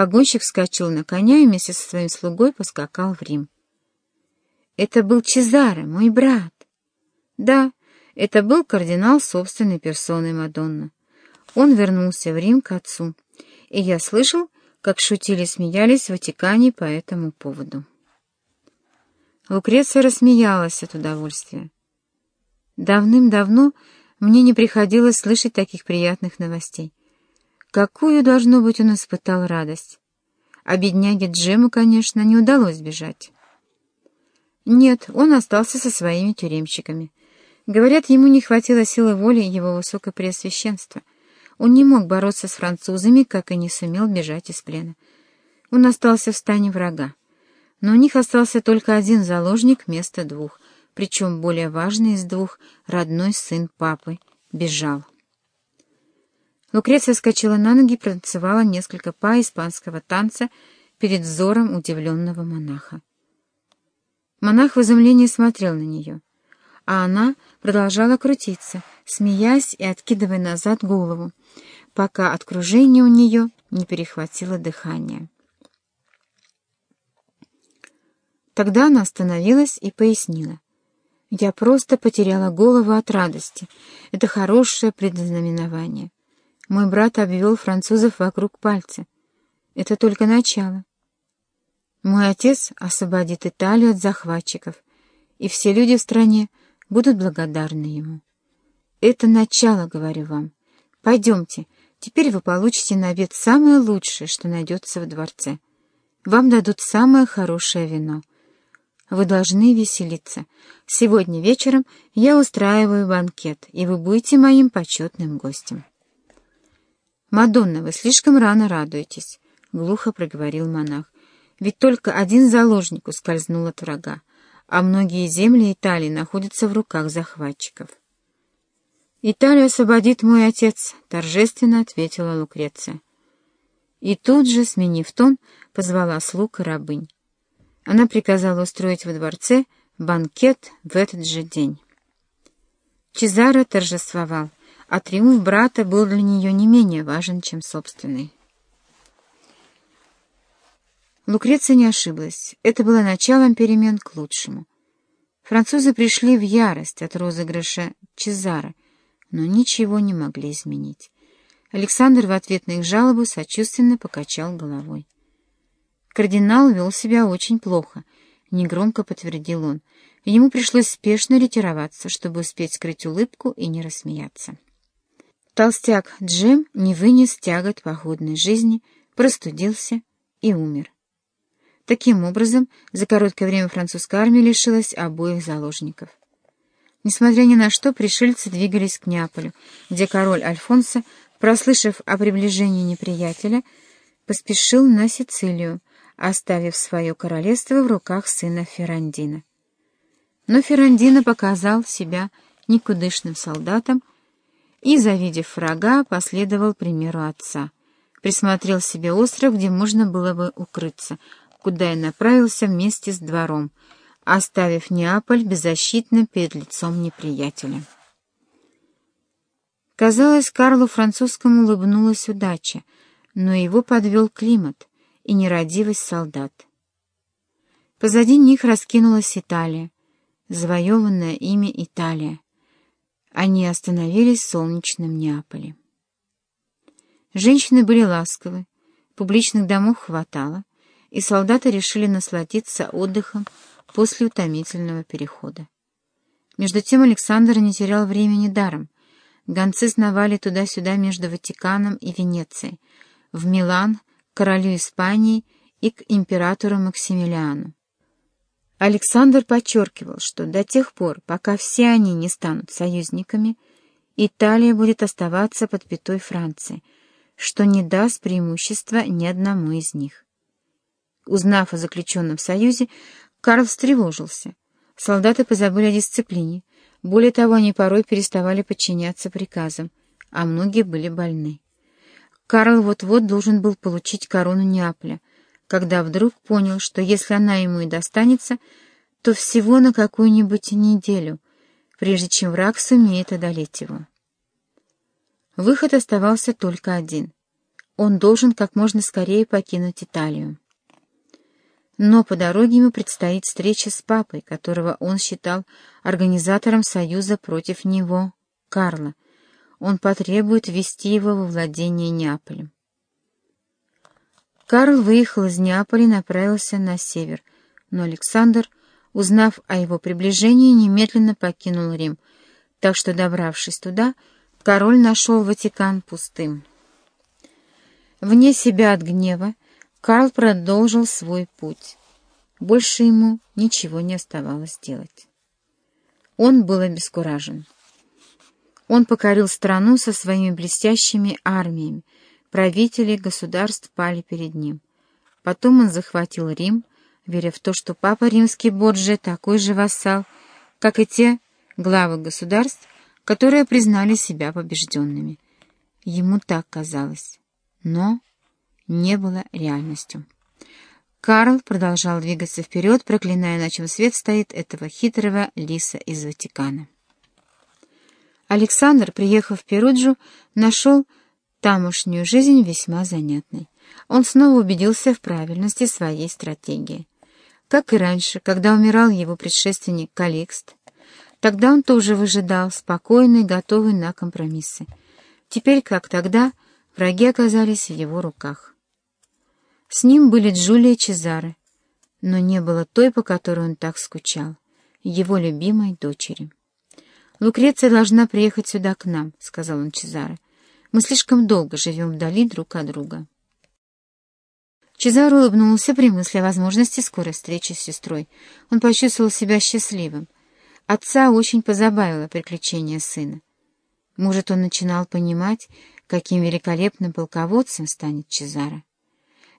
Погонщик вскочил на коня и вместе со своим слугой поскакал в Рим. Это был Чезаре, мой брат. Да, это был кардинал собственной персоной Мадонна. Он вернулся в Рим к отцу, и я слышал, как шутили смеялись в Ватикане по этому поводу. Лукреция рассмеялась от удовольствия. Давным-давно мне не приходилось слышать таких приятных новостей. Какую, должно быть, он испытал радость. А бедняге Джему, конечно, не удалось сбежать. Нет, он остался со своими тюремщиками. Говорят, ему не хватило силы воли его высокопреосвященства. Он не мог бороться с французами, как и не сумел бежать из плена. Он остался в стане врага. Но у них остался только один заложник вместо двух, причем более важный из двух, родной сын папы, бежал. Лукреция скочила на ноги и протанцевала несколько па испанского танца перед взором удивленного монаха. Монах в изумлении смотрел на нее, а она продолжала крутиться, смеясь и откидывая назад голову, пока от кружения у нее не перехватило дыхание. Тогда она остановилась и пояснила. «Я просто потеряла голову от радости. Это хорошее предзнаменование. Мой брат обвел французов вокруг пальца. Это только начало. Мой отец освободит Италию от захватчиков, и все люди в стране будут благодарны ему. Это начало, говорю вам. Пойдемте, теперь вы получите на обед самое лучшее, что найдется в дворце. Вам дадут самое хорошее вино. Вы должны веселиться. Сегодня вечером я устраиваю банкет, и вы будете моим почетным гостем. «Мадонна, вы слишком рано радуетесь», — глухо проговорил монах. «Ведь только один заложник ускользнул от врага, а многие земли Италии находятся в руках захватчиков». «Италию освободит мой отец», — торжественно ответила Лукреция. И тут же, сменив тон, позвала слуг и рабынь. Она приказала устроить во дворце банкет в этот же день. Чезаро торжествовал, а триумф брата был для нее не менее важен, чем собственный. Лукреция не ошиблась. Это было началом перемен к лучшему. Французы пришли в ярость от розыгрыша Чезаро, но ничего не могли изменить. Александр в ответ на их жалобу сочувственно покачал головой. Кардинал вел себя очень плохо, негромко подтвердил он. Ему пришлось спешно ретироваться, чтобы успеть скрыть улыбку и не рассмеяться. Толстяк Джем не вынес тягот походной жизни, простудился и умер. Таким образом, за короткое время французская армия лишилась обоих заложников. Несмотря ни на что, пришельцы двигались к Неаполю, где король Альфонсо, прослышав о приближении неприятеля, поспешил на Сицилию, оставив свое королевство в руках сына Феррандина. Но Феррандино показал себя никудышным солдатом и, завидев врага, последовал примеру отца. Присмотрел себе остров, где можно было бы укрыться, куда и направился вместе с двором, оставив Неаполь беззащитным перед лицом неприятеля. Казалось, Карлу Французскому улыбнулась удача, но его подвел климат и нерадивость солдат. Позади них раскинулась Италия, завоеванная ими Италия. Они остановились в солнечном Неаполе. Женщины были ласковы, публичных домов хватало, и солдаты решили насладиться отдыхом после утомительного перехода. Между тем Александр не терял времени даром. Гонцы сновали туда-сюда между Ватиканом и Венецией, в Милан, королю Испании и к императору Максимилиану. Александр подчеркивал, что до тех пор, пока все они не станут союзниками, Италия будет оставаться под пятой Франции, что не даст преимущества ни одному из них. Узнав о заключенном союзе, Карл встревожился. Солдаты позабыли о дисциплине. Более того, они порой переставали подчиняться приказам, а многие были больны. Карл вот-вот должен был получить корону Неаполя, когда вдруг понял, что если она ему и достанется, то всего на какую-нибудь неделю, прежде чем враг сумеет одолеть его. Выход оставался только один. он должен как можно скорее покинуть Италию. Но по дороге ему предстоит встреча с папой, которого он считал организатором союза против него, Карла. Он потребует ввести его во владение Неаполем. Карл выехал из Неаполя и направился на север, но Александр, узнав о его приближении, немедленно покинул Рим, так что, добравшись туда, король нашел Ватикан пустым. Вне себя от гнева, Карл продолжил свой путь. Больше ему ничего не оставалось делать. Он был обескуражен. Он покорил страну со своими блестящими армиями, правители государств пали перед ним. Потом он захватил Рим, веря в то, что папа римский Борджи такой же вассал, как и те главы государств, которые признали себя побежденными. Ему так казалось, но не было реальностью. Карл продолжал двигаться вперед, проклиная, на чем свет стоит этого хитрого лиса из Ватикана. Александр, приехав в Перуджу, нашел тамошнюю жизнь весьма занятной. Он снова убедился в правильности своей стратегии. Как и раньше, когда умирал его предшественник Каликст, тогда он тоже выжидал, спокойный, готовый на компромиссы. Теперь, как тогда, враги оказались в его руках. С ним были Джулия Чезаре, но не было той, по которой он так скучал, его любимой дочери. «Лукреция должна приехать сюда к нам», — сказал он Чезаре. «Мы слишком долго живем вдали друг от друга». Чезаро улыбнулся при мысли о возможности скорой встречи с сестрой. Он почувствовал себя счастливым. Отца очень позабавило приключение сына. Может, он начинал понимать, каким великолепным полководцем станет Чезаро.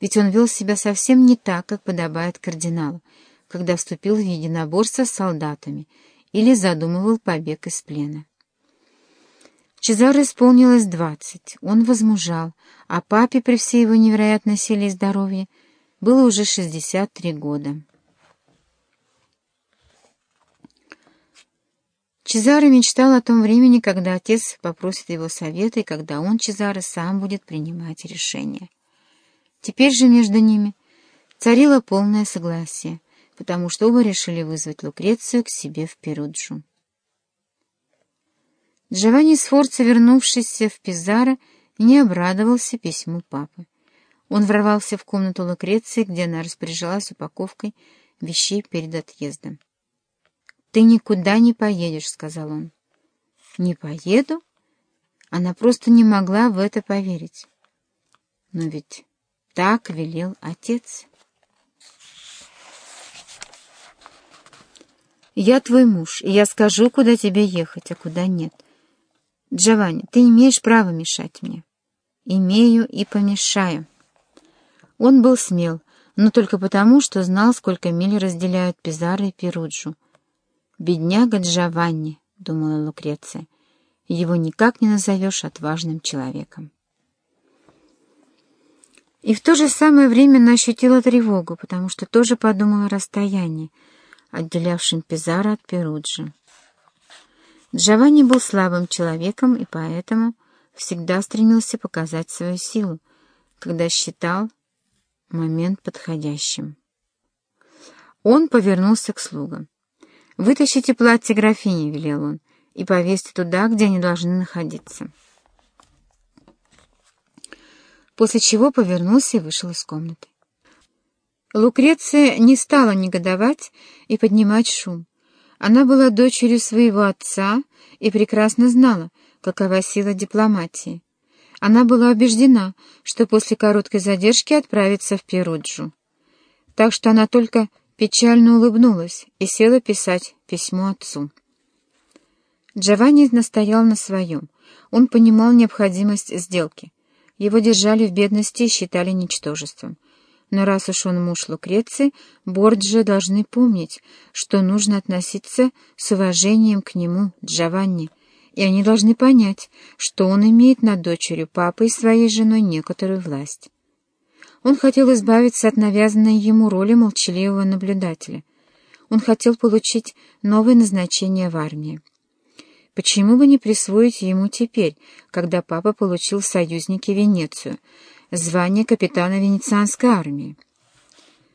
Ведь он вел себя совсем не так, как подобает кардиналу, когда вступил в единоборство с солдатами или задумывал побег из плена. Чезаро исполнилось двадцать, он возмужал, а папе при всей его невероятной силе и здоровье было уже шестьдесят три года. Чезаро мечтал о том времени, когда отец попросит его совета и когда он, Чезаро, сам будет принимать решения. Теперь же между ними царило полное согласие, потому что оба решили вызвать Лукрецию к себе в Перуджу. Джованни Сфорца, вернувшийся в Пизаро, не обрадовался письму папы. Он ворвался в комнату Лукреции, где она распоряжалась упаковкой вещей перед отъездом. «Ты никуда не поедешь», — сказал он. «Не поеду?» Она просто не могла в это поверить. Но ведь так велел отец. «Я твой муж, и я скажу, куда тебе ехать, а куда нет. Джованни, ты имеешь право мешать мне». «Имею и помешаю». Он был смел, но только потому, что знал, сколько миль разделяют Пизаро и Перуджу. «Бедняга Джованни», — думала Лукреция, — «его никак не назовешь отважным человеком». И в то же самое время она ощутила тревогу, потому что тоже подумала о расстоянии, отделявшем Пизаро от Перуджи. Джованни был слабым человеком и поэтому всегда стремился показать свою силу, когда считал момент подходящим. Он повернулся к слугам. «Вытащите платье графини», — велел он, — «и повесьте туда, где они должны находиться» после чего повернулся и вышел из комнаты. Лукреция не стала негодовать и поднимать шум. Она была дочерью своего отца и прекрасно знала, какова сила дипломатии. Она была убеждена, что после короткой задержки отправится в Перуджу. Так что она только печально улыбнулась и села писать письмо отцу. Джованни настоял на своем. Он понимал необходимость сделки. Его держали в бедности и считали ничтожеством. Но раз уж он муж Лукреции, Борджи должны помнить, что нужно относиться с уважением к нему, Джованни, и они должны понять, что он имеет над дочерью папы и своей женой некоторую власть. Он хотел избавиться от навязанной ему роли молчаливого наблюдателя. Он хотел получить новое назначение в армии. Почему бы не присвоить ему теперь, когда папа получил союзники Венецию? Звание капитана Венецианской армии.